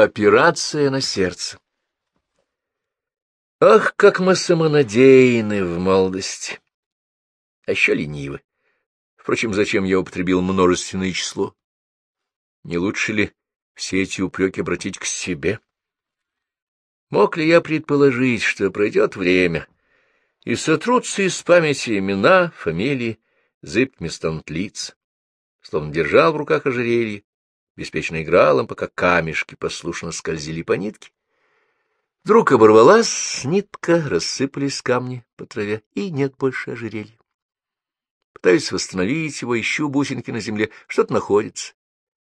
Операция на сердце. Ах, как мы самонадеяны в молодости! А еще ленивы. Впрочем, зачем я употребил множественное число? Не лучше ли все эти упреки обратить к себе? Мог ли я предположить, что пройдет время, и сотрутся из памяти имена, фамилии, зыб местонт лиц, словно держал в руках ожерелье, беспечно играл им, пока камешки послушно скользили по нитке. Вдруг оборвалась нитка, рассыпались камни по траве, и нет больше ожерелья. Пытаюсь восстановить его, ищу бусинки на земле, что-то находится.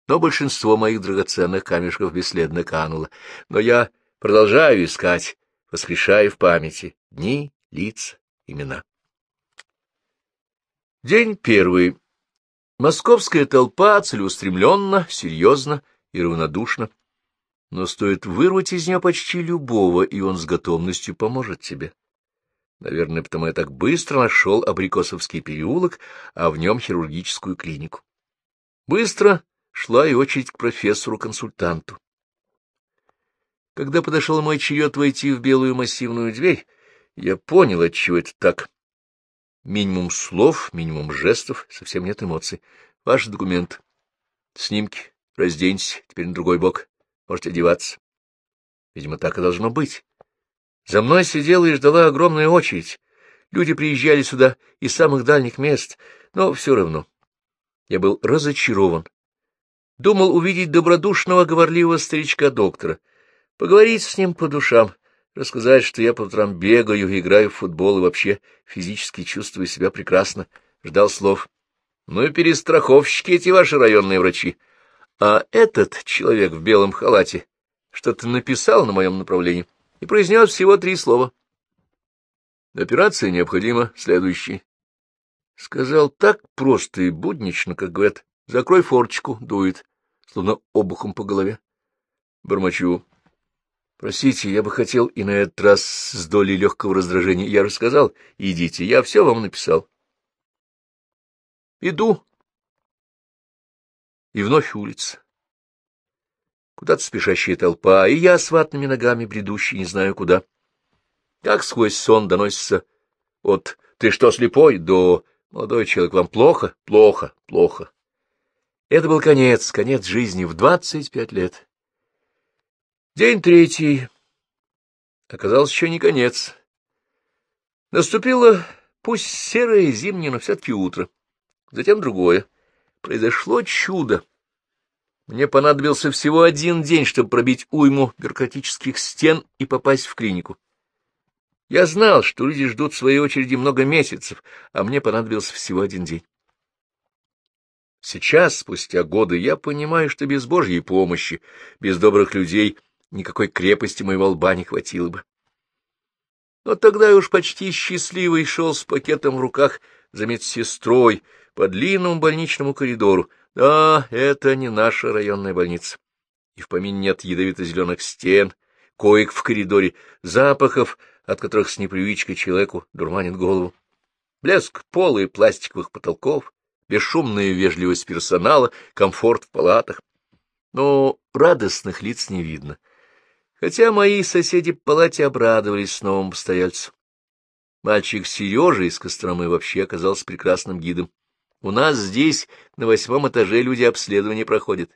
Но большинство моих драгоценных камешков бесследно кануло. Но я продолжаю искать, воскрешая в памяти дни, лица, имена. День первый. Московская толпа целеустремленно, серьезно и равнодушно. Но стоит вырвать из нее почти любого, и он с готовностью поможет тебе. Наверное, потому я так быстро нашел Абрикосовский переулок, а в нем хирургическую клинику. Быстро шла и очередь к профессору-консультанту. Когда подошел мой черед войти в белую массивную дверь, я понял, отчего это так. Минимум слов, минимум жестов, совсем нет эмоций. Ваш документ. Снимки. Разденьтесь, теперь на другой бок. Можете одеваться. Видимо, так и должно быть. За мной сидела и ждала огромная очередь. Люди приезжали сюда из самых дальних мест, но все равно. Я был разочарован. Думал увидеть добродушного, говорливого старичка-доктора, поговорить с ним по душам, рассказать, что я по утрам бегаю, играю в футбол и вообще физически чувствую себя прекрасно. Ждал слов. Ну и перестраховщики эти ваши районные врачи. А этот человек в белом халате что-то написал на моем направлении и произнес всего три слова. Операция необходима следующей. Сказал так просто и буднично, как говорят, закрой форчику, дует, словно обухом по голове. Бормочу. Простите, я бы хотел и на этот раз с долей легкого раздражения. Я рассказал, идите, я все вам написал. Иду. И вновь улица. Куда-то спешащая толпа, и я с ватными ногами, бредущий, не знаю куда. Как сквозь сон доносится от «ты что, слепой?» до «молодой человек, вам плохо? Плохо, плохо». Это был конец, конец жизни в двадцать пять лет. День третий. Оказалось, еще не конец. Наступило, пусть серое зимнее, но все-таки утро. Затем другое. Произошло чудо. Мне понадобился всего один день, чтобы пробить уйму бюрократических стен и попасть в клинику. Я знал, что люди ждут своей очереди много месяцев, а мне понадобился всего один день. Сейчас, спустя годы, я понимаю, что без Божьей помощи, без добрых людей никакой крепости моего лба не хватило бы. Но тогда я уж почти счастливый шел с пакетом в руках за медсестрой по длинному больничному коридору. Да, это не наша районная больница. И в помине нет ядовито-зеленых стен, коек в коридоре, запахов, от которых с непривычкой человеку дурманит голову. Блеск пола и пластиковых потолков, бесшумная вежливость персонала, комфорт в палатах. Но радостных лиц не видно хотя мои соседи по палате обрадовались новому постояльцу. Мальчик Сережа из Костромы вообще оказался прекрасным гидом. У нас здесь на восьмом этаже люди обследование проходят.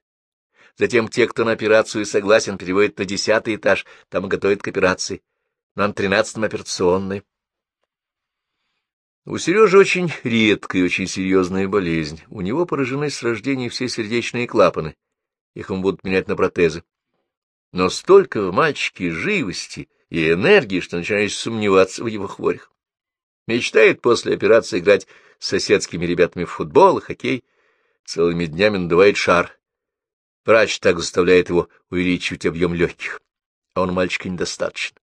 Затем те, кто на операцию согласен, переводят на десятый этаж, там готовят к операции. На тринадцатом операционной. У Сережи очень редкая и очень серьезная болезнь. У него поражены с рождения все сердечные клапаны. Их ему будут менять на протезы но столько в мальчике живости и энергии, что начинаешь сомневаться в его хворях. Мечтает после операции играть с соседскими ребятами в футбол и хоккей, целыми днями надувает шар. Врач так заставляет его увеличивать объем легких, а он мальчика недостаточно.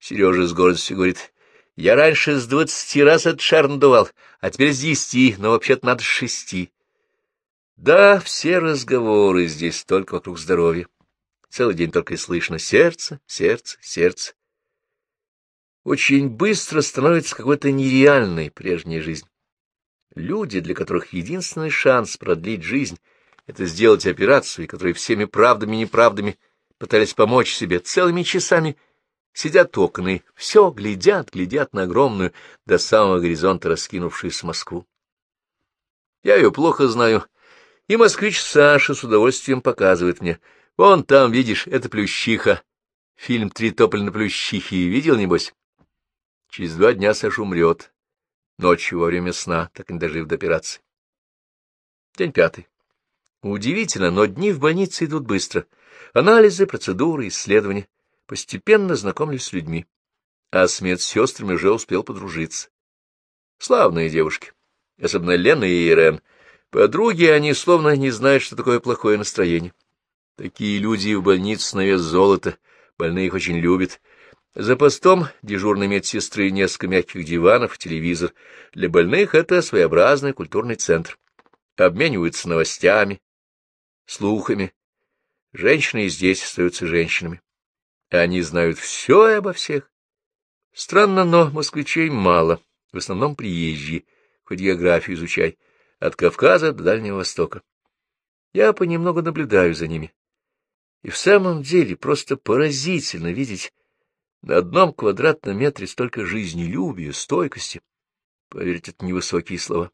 Сережа с гордостью говорит, я раньше с двадцати раз этот шар надувал, а теперь с десяти, но вообще-то надо с шести. Да, все разговоры здесь только вокруг здоровья. Целый день только и слышно сердце, сердце, сердце. Очень быстро становится какой-то нереальной прежняя жизнь. Люди, для которых единственный шанс продлить жизнь — это сделать операцию, и которые всеми правдами и неправдами пытались помочь себе целыми часами, сидят окна и все глядят, глядят на огромную до самого горизонта раскинувшуюся Москву. Я ее плохо знаю, и москвич Саша с удовольствием показывает мне. Вон там, видишь, это Плющиха. Фильм «Три тополя на Плющихе» видел, небось? Через два дня Саша умрет. Ночью во время сна, так и не дожив до операции. День пятый. Удивительно, но дни в больнице идут быстро. Анализы, процедуры, исследования. Постепенно знакомлюсь с людьми. А с медсестрами уже успел подружиться. Славные девушки. Особенно Лена и Ирен. Подруги, они словно не знают, что такое плохое настроение. Такие люди в больнице на вес золота. Больные их очень любят. За постом дежурной медсестры несколько мягких диванов, телевизор. Для больных это своеобразный культурный центр. Обмениваются новостями, слухами. Женщины и здесь остаются женщинами. Они знают все и обо всех. Странно, но москвичей мало, в основном приезжие, хоть географию изучай, от Кавказа до Дальнего Востока. Я понемногу наблюдаю за ними. И в самом деле просто поразительно видеть на одном квадратном метре столько жизнелюбия, стойкости. Поверьте, это невысокие слова.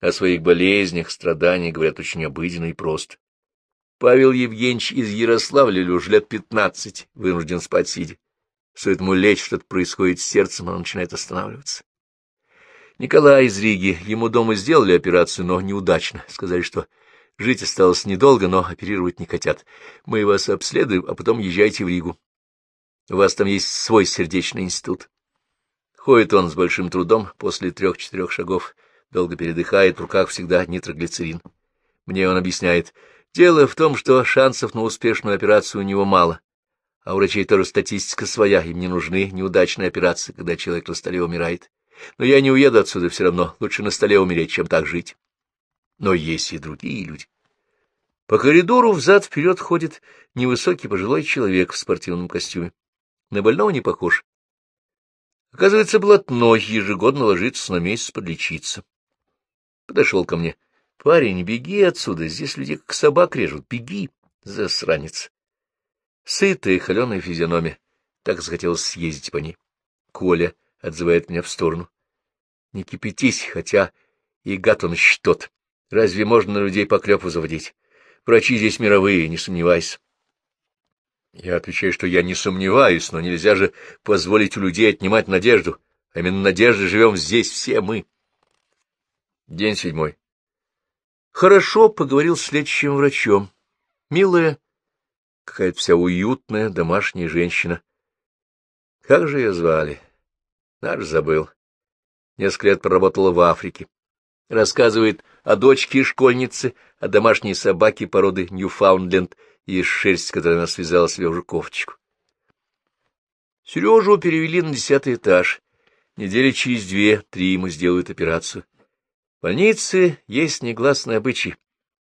О своих болезнях, страданиях говорят очень обыденно и просто. Павел Евгеньевич из Ярославля уже лет пятнадцать вынужден спать сидя. Стоит ему лечь, что-то происходит с сердцем, он начинает останавливаться. Николай из Риги, ему дома сделали операцию, но неудачно. Сказали, что жить осталось недолго, но оперировать не хотят. Мы вас обследуем, а потом езжайте в Ригу. У вас там есть свой сердечный институт. Ходит он с большим трудом, после трех-четырех шагов, долго передыхает, в руках всегда нитроглицерин. Мне он объясняет, дело в том, что шансов на успешную операцию у него мало, а у врачей тоже статистика своя, им не нужны неудачные операции, когда человек на столе умирает. Но я не уеду отсюда все равно, лучше на столе умереть, чем так жить. Но есть и другие люди. По коридору взад-вперед ходит невысокий пожилой человек в спортивном костюме. На больного не похож. Оказывается, блатной ежегодно ложится на месяц подлечиться. Подошел ко мне. — Парень, беги отсюда, здесь люди как собак режут. Беги, засранец. Сытая холеная физиономия. Так захотелось съездить по ней. Коля отзывает меня в сторону. Не кипятись, хотя и гад он еще тот. Разве можно на людей поклепу заводить? Врачи здесь мировые, не сомневайся. Я отвечаю, что я не сомневаюсь, но нельзя же позволить у людей отнимать надежду. А именно надежды живем здесь все мы. День седьмой. Хорошо поговорил с лечащим врачом. Милая, какая-то вся уютная домашняя женщина. Как же ее звали? Наш забыл. Несколько лет проработала в Африке. Рассказывает о дочке-школьнице, о домашней собаке породы Ньюфаундленд — и шерсть, которой она связала себе уже кофточку. Сережу перевели на десятый этаж. Недели через две-три ему сделают операцию. В больнице есть негласный обычай.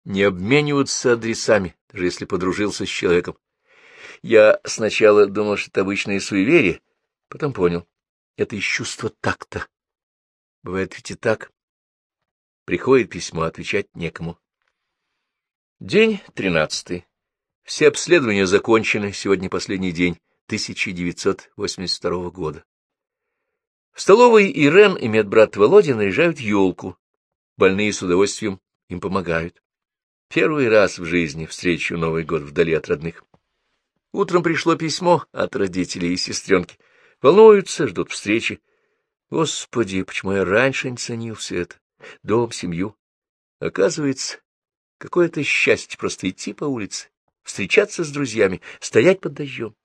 Не обмениваются адресами, даже если подружился с человеком. Я сначала думал, что это обычное суеверие, потом понял. Это из чувства такта. Бывает ведь и так. Приходит письмо, отвечать некому. День тринадцатый. Все обследования закончены, сегодня последний день 1982 года. В столовой Ирен и медбрат Володя наряжают елку. Больные с удовольствием им помогают. Первый раз в жизни встречу Новый год вдали от родных. Утром пришло письмо от родителей и сестренки. Волнуются, ждут встречи. Господи, почему я раньше не ценил все это? Дом, семью. Оказывается, какое-то счастье просто идти по улице встречаться с друзьями, стоять под дождем.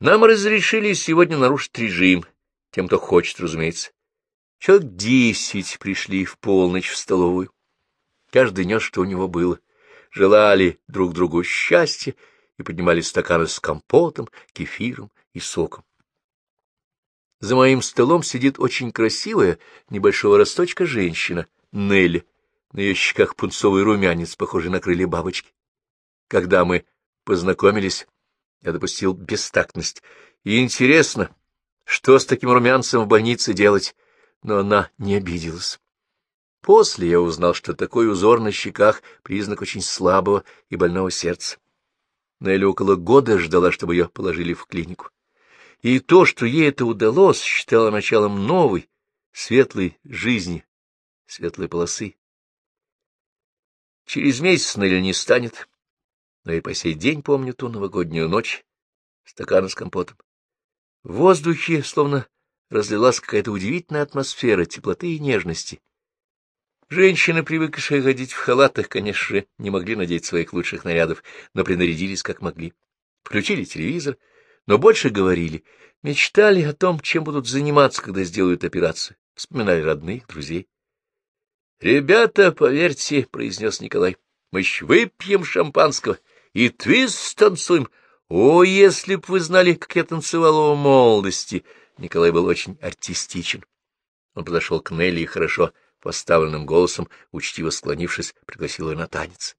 Нам разрешили сегодня нарушить режим, тем, кто хочет, разумеется. Человек десять пришли в полночь в столовую. Каждый нес, что у него было. Желали друг другу счастья и поднимали стаканы с компотом, кефиром и соком. За моим столом сидит очень красивая, небольшого росточка женщина, Нелли. На ее щеках пунцовый румянец, похожий на крылья бабочки. Когда мы познакомились, я допустил бестактность. И интересно, что с таким румянцем в больнице делать? Но она не обиделась. После я узнал, что такой узор на щеках — признак очень слабого и больного сердца. Нелли около года ждала, чтобы ее положили в клинику. И то, что ей это удалось, считала началом новой, светлой жизни, светлой полосы. Через месяц Нелли не станет, но и по сей день помню ту новогоднюю ночь, стакана с компотом. В воздухе словно разлилась какая-то удивительная атмосфера теплоты и нежности. Женщины, привыкшие ходить в халатах, конечно же, не могли надеть своих лучших нарядов, но принарядились как могли. Включили телевизор, но больше говорили, мечтали о том, чем будут заниматься, когда сделают операцию, вспоминали родных, друзей. — Ребята, поверьте, — произнес Николай, — мы еще выпьем шампанского и твист танцуем. О, если б вы знали, как я танцевал в молодости! Николай был очень артистичен. Он подошел к Нелли и хорошо поставленным голосом, учтиво склонившись, пригласил ее на танец.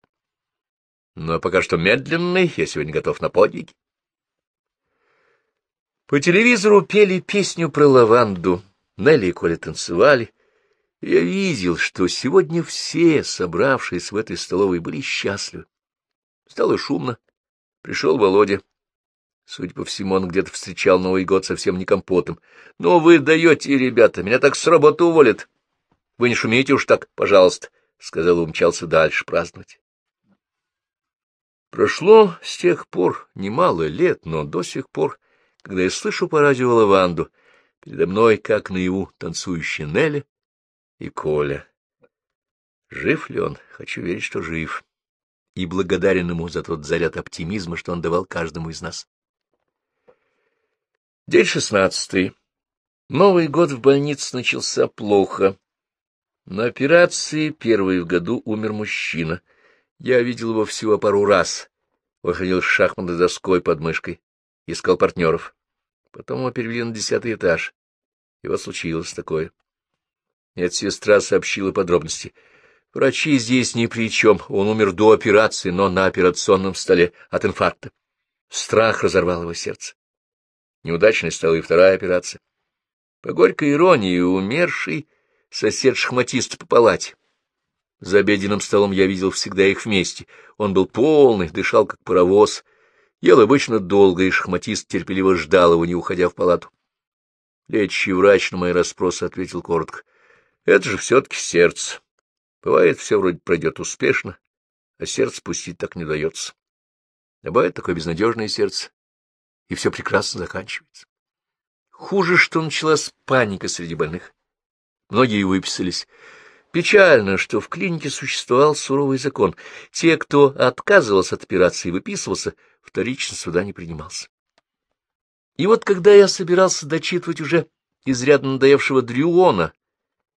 Но ну, а пока что медленный, я сегодня готов на подвиги. По телевизору пели песню про лаванду. Нелли и Коля танцевали. Я видел, что сегодня все, собравшиеся в этой столовой, были счастливы. Стало шумно. Пришел Володя. Судя по всему, он где-то встречал Новый год совсем не компотом. — Ну, вы даете, ребята, меня так с работы уволят. — Вы не шумите уж так, пожалуйста, — сказал умчался дальше праздновать. Прошло с тех пор немало лет, но до сих пор, когда я слышу по радио лаванду, передо мной, как наяву, танцующие Нелли и Коля. Жив ли он? Хочу верить, что жив. И благодарен ему за тот заряд оптимизма, что он давал каждому из нас. День шестнадцатый. Новый год в больнице начался плохо. На операции первой в году умер мужчина. Я видел его всего пару раз. Выходил с шахматной доской под мышкой. Искал партнеров. Потом его перевели на десятый этаж. И вот случилось такое. Медсестра сообщила подробности. Врачи здесь ни при чем. Он умер до операции, но на операционном столе от инфаркта. Страх разорвал его сердце. Неудачной стала и вторая операция. По горькой иронии, умерший сосед-шахматист по палате. За обеденным столом я видел всегда их вместе. Он был полный, дышал как паровоз, ел обычно долго, и шахматист терпеливо ждал его, не уходя в палату. Лечащий врач на мои расспросы ответил коротко. — Это же все-таки сердце. Бывает, все вроде пройдет успешно, а сердце пустить так не дается. А бывает такое безнадежное сердце, и все прекрасно заканчивается. Хуже, что началась паника среди больных. Многие выписались. Печально, что в клинике существовал суровый закон. Те, кто отказывался от операции и выписывался, вторично сюда не принимался. И вот когда я собирался дочитывать уже изрядно надоевшего Дрюона,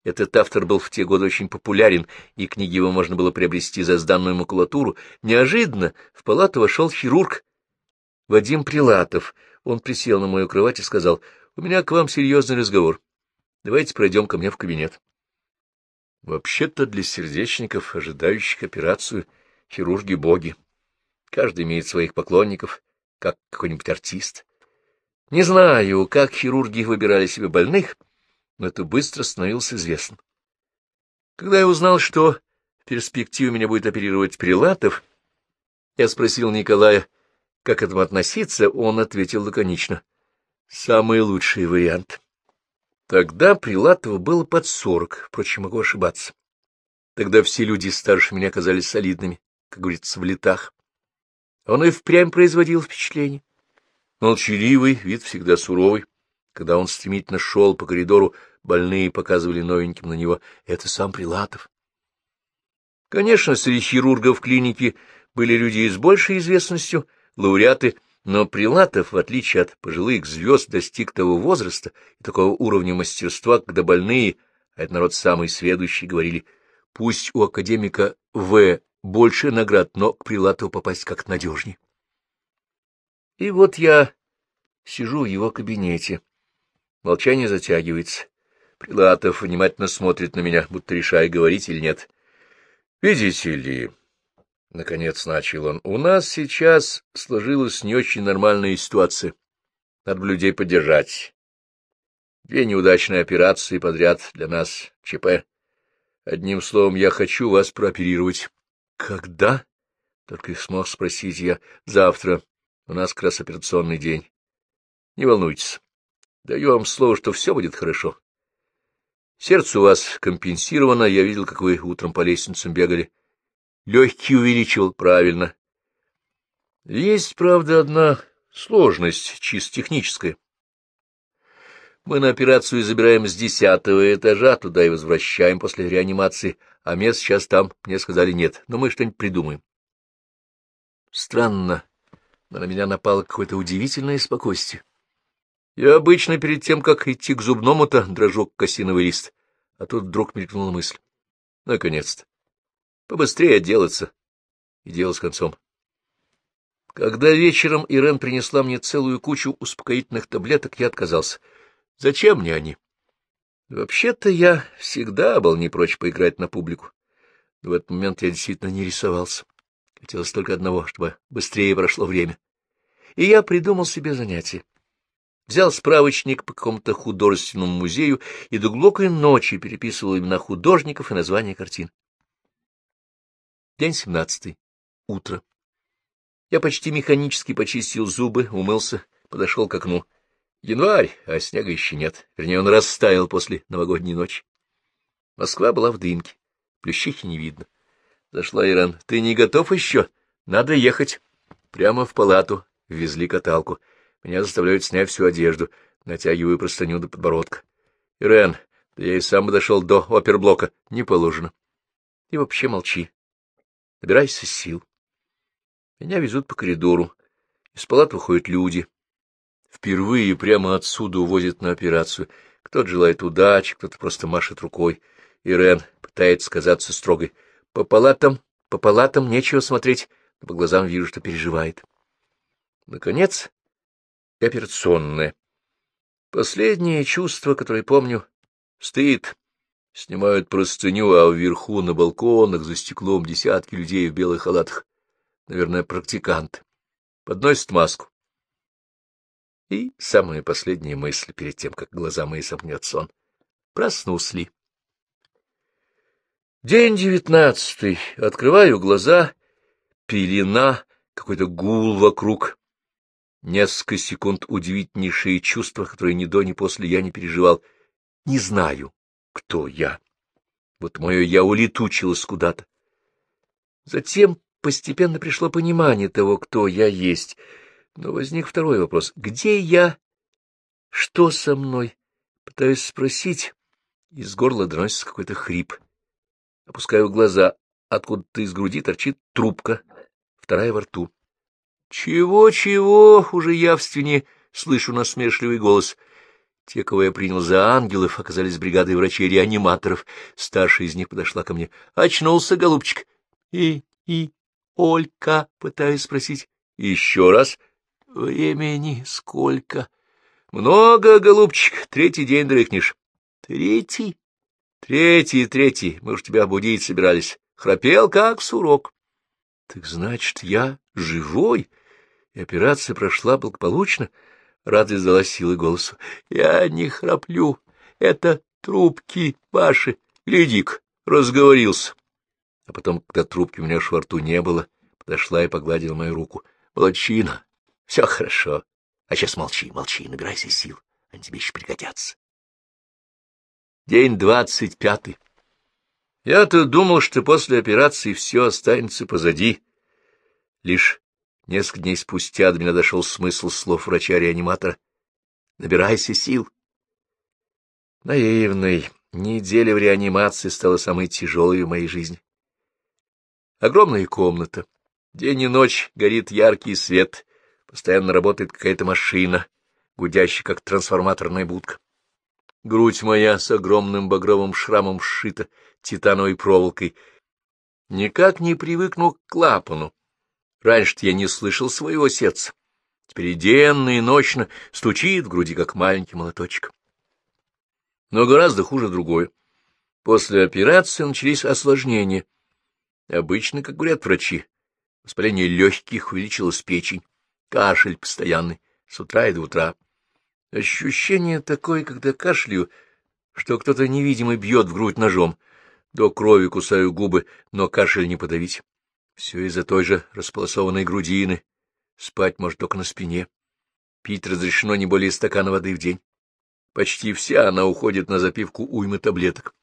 этот автор был в те годы очень популярен, и книги его можно было приобрести за сданную макулатуру, неожиданно в палату вошел хирург Вадим Прилатов. Он присел на мою кровать и сказал, — У меня к вам серьезный разговор. Давайте пройдем ко мне в кабинет. Вообще-то для сердечников, ожидающих операцию, хирурги — боги. Каждый имеет своих поклонников, как какой-нибудь артист. Не знаю, как хирурги выбирали себе больных, но это быстро становилось известно. Когда я узнал, что в перспективе меня будет оперировать Прилатов, я спросил Николая, как к этому относиться, он ответил лаконично. Самый лучший вариант. Тогда Прилатова было под сорок, впрочем, могу ошибаться. Тогда все люди старше меня казались солидными, как говорится, в летах. Он и впрямь производил впечатление. Молчаливый, вид всегда суровый. Когда он стремительно шел по коридору, больные показывали новеньким на него. Это сам Прилатов. Конечно, среди хирургов клиники были люди с большей известностью, лауреаты но Прилатов, в отличие от пожилых звезд, достиг того возраста и такого уровня мастерства, когда больные, а это народ самый сведущий, говорили, пусть у академика В больше наград, но к Прилатову попасть как надежнее. И вот я сижу в его кабинете. Молчание затягивается. Прилатов внимательно смотрит на меня, будто решая, говорить или нет. Видите ли... Наконец начал он. — У нас сейчас сложилась не очень нормальная ситуация. Надо людей поддержать. Две неудачные операции подряд для нас ЧП. Одним словом, я хочу вас прооперировать. — Когда? — только и смог спросить я. — Завтра. У нас как раз операционный день. Не волнуйтесь. Даю вам слово, что все будет хорошо. Сердце у вас компенсировано. Я видел, как вы утром по лестницам бегали. Легкий увеличивал. Правильно. Есть, правда, одна сложность, чисто техническая. Мы на операцию забираем с десятого этажа, туда и возвращаем после реанимации, а мест сейчас там, мне сказали, нет, но мы что-нибудь придумаем. Странно, но на меня напало какое-то удивительное спокойствие. Я обычно перед тем, как идти к зубному-то, дрожу косиновый лист, а тут вдруг мелькнула мысль. Наконец-то. Побыстрее отделаться. И дело с концом. Когда вечером Ирен принесла мне целую кучу успокоительных таблеток, я отказался — Зачем мне они? Вообще-то я всегда был не прочь поиграть на публику. Но в этот момент я действительно не рисовался. Хотелось только одного, чтобы быстрее прошло время. И я придумал себе занятие. Взял справочник по какому-то художественному музею и до глубокой ночи переписывал имена художников и названия картин. День семнадцатый. Утро. Я почти механически почистил зубы, умылся, подошел к окну. Январь, а снега еще нет. Вернее, он растаял после новогодней ночи. Москва была в дымке. Плющихи не видно. Зашла Иран. — Ты не готов еще? Надо ехать. Прямо в палату. Ввезли каталку. Меня заставляют снять всю одежду. Натягиваю простыню до подбородка. — Ирен, да я и сам дошел до оперблока. Не положено. И вообще молчи. Набирайся сил. Меня везут по коридору. Из палат выходят люди. Впервые прямо отсюда увозят на операцию. Кто-то желает удачи, кто-то просто машет рукой. Ирен пытается казаться строгой. По палатам, по палатам нечего смотреть, по глазам вижу, что переживает. Наконец, операционное. Последнее чувство, которое помню, стыд. Снимают простыню, а вверху на балконах за стеклом десятки людей в белых халатах. Наверное, практиканты. Подносят маску. И самая последняя мысль перед тем, как глаза мои сомкнет сон. Проснулся ли? День девятнадцатый. Открываю глаза. Пелена, какой-то гул вокруг. Несколько секунд удивительнейшие чувства, которые ни до, ни после я не переживал. Не знаю, кто я. Вот мое «я» улетучилось куда-то. Затем постепенно пришло понимание того, кто я есть — но возник второй вопрос. Где я? Что со мной? Пытаюсь спросить. Из горла доносится какой-то хрип. Опускаю глаза. Откуда-то из груди торчит трубка, вторая во рту. «Чего-чего?» — уже явственнее слышу насмешливый голос. Те, кого я принял за ангелов, оказались бригадой врачей-реаниматоров. Старшая из них подошла ко мне. «Очнулся, голубчик!» «И... и... Олька?» — пытаюсь спросить. «Еще раз?» Времени сколько? Много, голубчик, третий день дрыхнешь. Третий? Третий, третий, мы уж тебя будить собирались. Храпел, как сурок. Так значит, я живой, и операция прошла благополучно. Радость дала силы голосу. Я не храплю, это трубки ваши. Глядик, разговорился. А потом, когда трубки у меня во рту не было, подошла и погладила мою руку. Молодчина, все хорошо. А сейчас молчи, молчи, набирайся сил. Они тебе еще пригодятся. День двадцать пятый. Я-то думал, что после операции все останется позади. Лишь несколько дней спустя до меня дошел смысл слов врача-реаниматора. Набирайся сил. Наивный. Неделя в реанимации стала самой тяжелой в моей жизни. Огромная комната. День и ночь горит яркий свет, Постоянно работает какая-то машина, гудящая, как трансформаторная будка. Грудь моя с огромным багровым шрамом сшита титановой проволокой. Никак не привыкну к клапану. Раньше-то я не слышал своего сердца. Теперь денно и ночно стучит в груди, как маленький молоточек. Но гораздо хуже другое. После операции начались осложнения. Обычно, как говорят врачи, воспаление легких увеличилась печень, Кашель постоянный, с утра и до утра. Ощущение такое, когда кашляю, что кто-то невидимый бьет в грудь ножом. До крови кусаю губы, но кашель не подавить. Все из-за той же располосованной грудины. Спать может только на спине. Пить разрешено не более стакана воды в день. Почти вся она уходит на запивку уймы таблеток.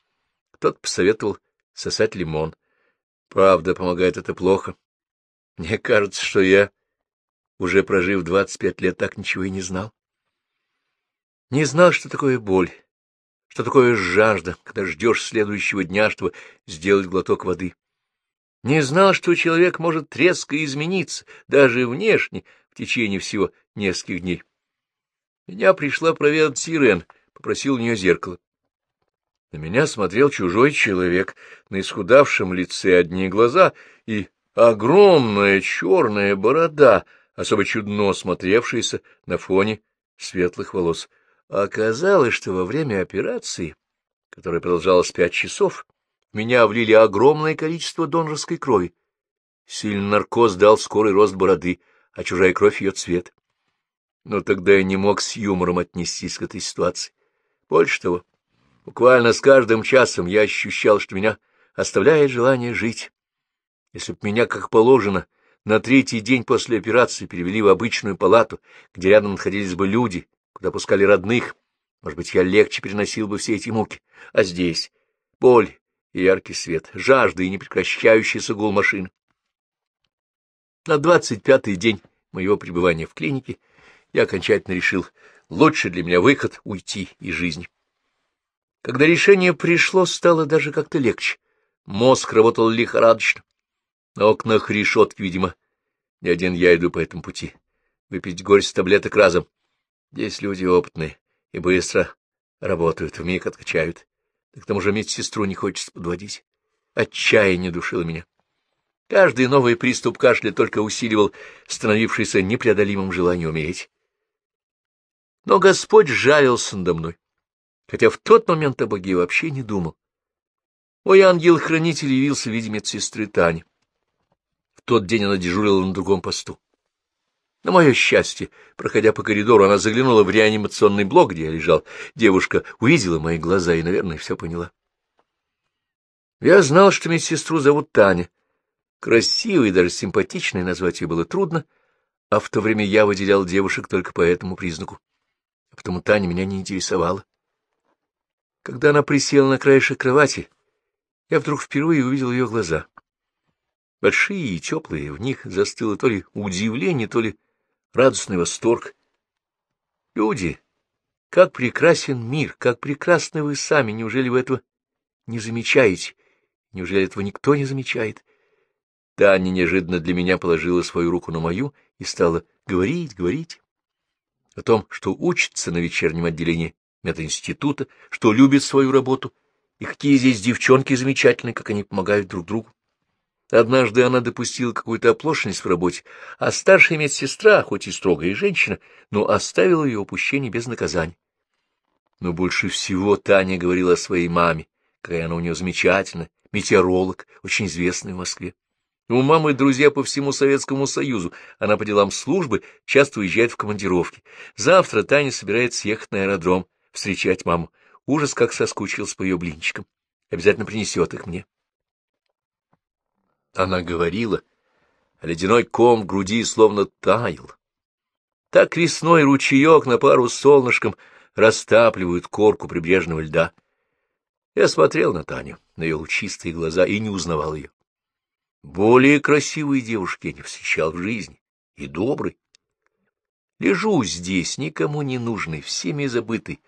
Кто-то посоветовал сосать лимон. Правда, помогает это плохо. Мне кажется, что я, уже прожив двадцать пять лет, так ничего и не знал. Не знал, что такое боль, что такое жажда, когда ждешь следующего дня, чтобы сделать глоток воды. Не знал, что человек может резко измениться, даже внешне, в течение всего нескольких дней. Меня пришла проведать Сирен, попросил у нее зеркало. На меня смотрел чужой человек, на исхудавшем лице одни глаза и огромная черная борода, особо чудно смотревшаяся на фоне светлых волос. оказалось, что во время операции, которая продолжалась пять часов, меня влили огромное количество донорской крови. Сильный наркоз дал скорый рост бороды, а чужая кровь ее цвет. Но тогда я не мог с юмором отнестись к этой ситуации. Больше того, буквально с каждым часом я ощущал, что меня оставляет желание жить. Если б меня, как положено, на третий день после операции перевели в обычную палату, где рядом находились бы люди, куда пускали родных, может быть, я легче переносил бы все эти муки. А здесь боль и яркий свет, жажда и непрекращающийся гул машин. На двадцать пятый день моего пребывания в клинике я окончательно решил, лучше для меня выход — уйти из жизни. Когда решение пришло, стало даже как-то легче. Мозг работал лихорадочно. На окнах решетки, видимо. Не один я иду по этому пути. Выпить горсть таблеток разом. Здесь люди опытные и быстро работают, вмиг откачают. Да к тому же медсестру не хочется подводить. Отчаяние душило меня. Каждый новый приступ кашля только усиливал становившееся непреодолимым желание умереть. Но Господь жалился надо мной, хотя в тот момент о Боге вообще не думал. Мой ангел-хранитель явился в виде медсестры Тани. Тот день она дежурила на другом посту. На мое счастье, проходя по коридору, она заглянула в реанимационный блок, где я лежал. Девушка увидела мои глаза и, наверное, все поняла. Я знал, что медсестру зовут Таня. Красивой и даже симпатичной назвать ее было трудно, а в то время я выделял девушек только по этому признаку а потому Таня меня не интересовала. Когда она присела на краешек кровати, я вдруг впервые увидел ее глаза. Большие и теплые, в них застыло то ли удивление, то ли радостный восторг. Люди, как прекрасен мир, как прекрасны вы сами, неужели вы этого не замечаете? Неужели этого никто не замечает? Таня неожиданно для меня положила свою руку на мою и стала говорить, говорить о том, что учится на вечернем отделении мединститута, что любит свою работу, и какие здесь девчонки замечательные, как они помогают друг другу. Однажды она допустила какую-то оплошность в работе, а старшая медсестра, хоть и строгая женщина, но оставила ее упущение без наказания. Но больше всего Таня говорила о своей маме, какая она у нее замечательная, метеоролог, очень известный в Москве. У мамы друзья по всему Советскому Союзу. Она по делам службы часто уезжает в командировки. Завтра Таня собирается ехать на аэродром, встречать маму. Ужас, как соскучился по ее блинчикам. Обязательно принесет их мне. Она говорила, а ледяной ком в груди словно таял. Так лесной ручеек на пару с солнышком растапливают корку прибрежного льда. Я смотрел на Таню, на ее лучистые глаза, и не узнавал ее. Более красивой девушки я не встречал в жизни, и добрый. Лежу здесь, никому не нужный, всеми забытый,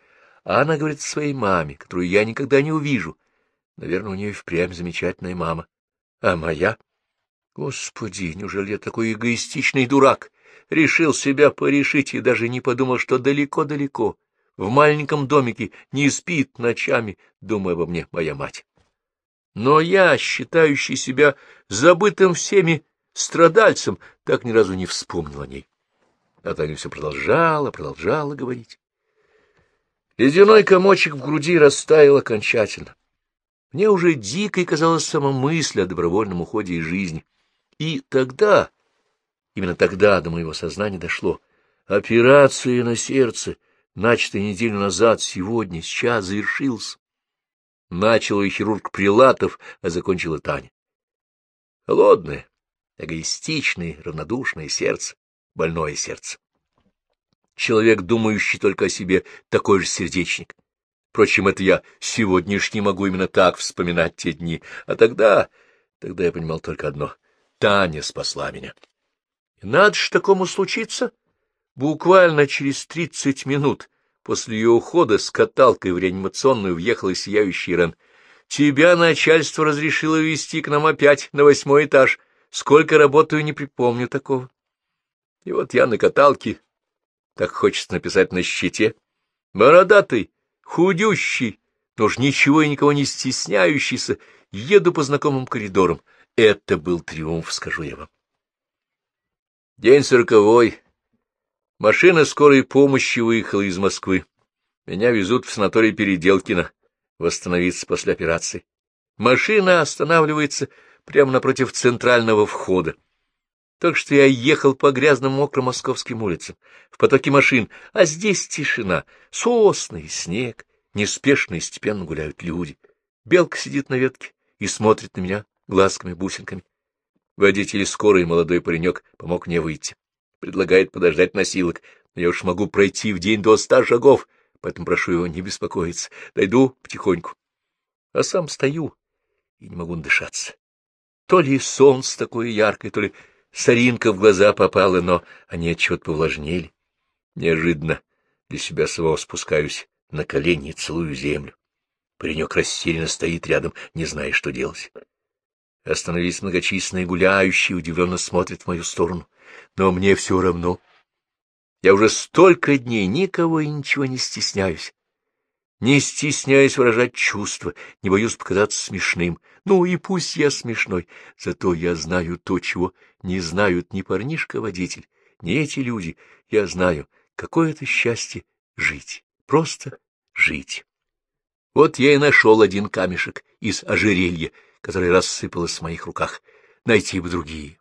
а она говорит своей маме, которую я никогда не увижу. Наверное, у нее впрямь замечательная мама. А моя? Господи, неужели я такой эгоистичный дурак? Решил себя порешить и даже не подумал, что далеко-далеко, в маленьком домике, не спит ночами, думая обо мне моя мать. Но я, считающий себя забытым всеми страдальцем, так ни разу не вспомнил о ней. А Таня все продолжала, продолжала говорить. Ледяной комочек в груди растаял окончательно. Мне уже дикой казалась сама мысль о добровольном уходе из жизни. И тогда, именно тогда до моего сознания дошло, операция на сердце, начатая неделю назад, сегодня, сейчас завершился. Начал ее хирург Прилатов, а закончила Таня. Холодная, эгоистичное, равнодушное сердце, больное сердце. Человек, думающий только о себе, такой же сердечник. Впрочем, это я сегодняшний могу именно так вспоминать те дни. А тогда... Тогда я понимал только одно. Таня спасла меня. И надо же такому случиться. Буквально через тридцать минут после ее ухода с каталкой в реанимационную въехала сияющий Рен. Тебя начальство разрешило вести к нам опять на восьмой этаж. Сколько работаю, не припомню такого. И вот я на каталке, так хочется написать на щите, бородатый, худющий, уж ничего и никого не стесняющийся, еду по знакомым коридорам. Это был триумф, скажу я вам. День сороковой. Машина скорой помощи выехала из Москвы. Меня везут в санаторий Переделкино восстановиться после операции. Машина останавливается прямо напротив центрального входа. Так что я ехал по грязным мокрым московским улицам, в потоке машин, а здесь тишина, сосны и снег, неспешно и степенно гуляют люди. Белка сидит на ветке и смотрит на меня глазками-бусинками. Водитель скорой молодой паренек помог мне выйти. Предлагает подождать носилок, но я уж могу пройти в день до ста шагов, поэтому прошу его не беспокоиться. Дойду потихоньку. А сам стою и не могу надышаться. То ли солнце такое яркое, то ли Соринка в глаза попала, но они отчет повлажнели. Неожиданно для себя самого спускаюсь на колени и целую землю. Паренек растерянно стоит рядом, не зная, что делать. Остановились многочисленные гуляющие, удивленно смотрят в мою сторону. Но мне все равно. Я уже столько дней никого и ничего не стесняюсь. Не стесняюсь выражать чувства, не боюсь показаться смешным. Ну и пусть я смешной, зато я знаю то, чего не знают ни парнишка-водитель, ни эти люди. Я знаю, какое это счастье жить, просто жить. Вот я и нашел один камешек из ожерелья, который рассыпалось в моих руках. Найти бы другие.